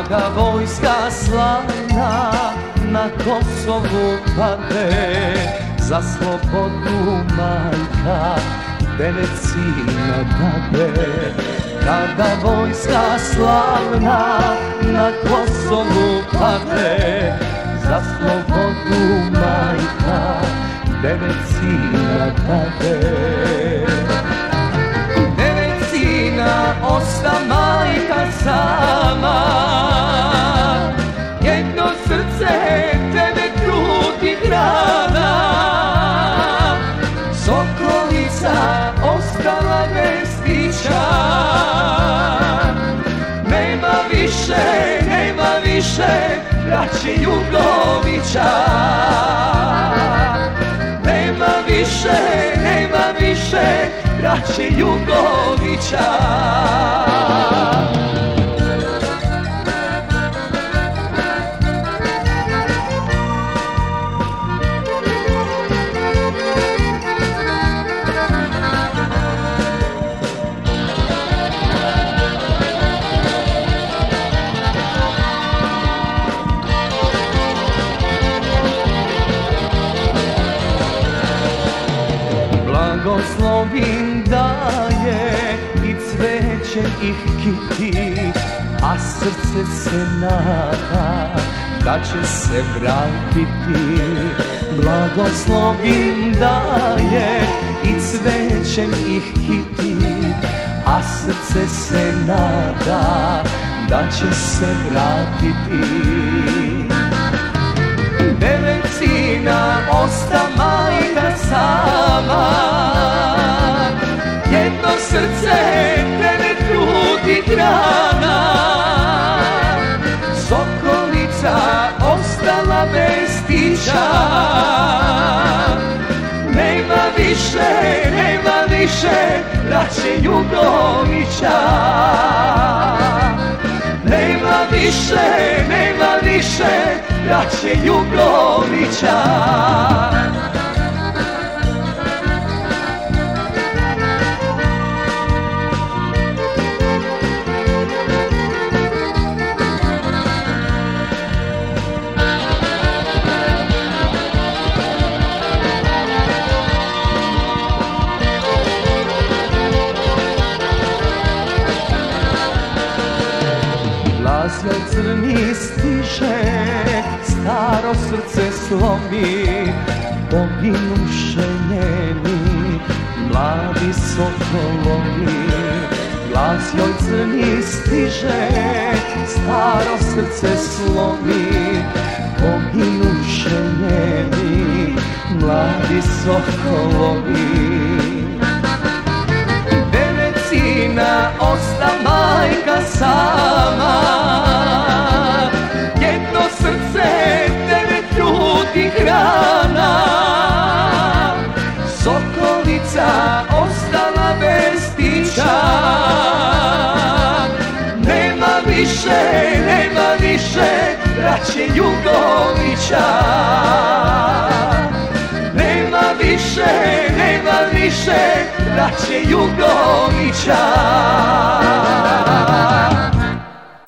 Snaga vojska slavna na Kosovu pade Za slobodu majka Venecina dade Kada vojska slavna na Kosovu pade Za slobodu majka Venecina dade Sokolica ostala bez pića Nema više, nema više braće Jugovića Nema više, nema više braće Jugovića cvećem ih kiti A srce se nada da će se vratiti. Blagoslovim daje i cvećem ih kiti A srce se nada da će se vratiti tića Nema više, nema više braće Jugovića Nema više, nema više braće Jugovića Joj crni stiže, staro srce slomi, poginuše njeni, mladi sokolovi. Glas joj crni stiže, staro srce slomi, poginuše njeni, mladi sokolovi. Devet sina osta majka sama Sokolica ostala bez pića. Nema više, nema više braće Jugovića Nema više, nema više braće Jugovića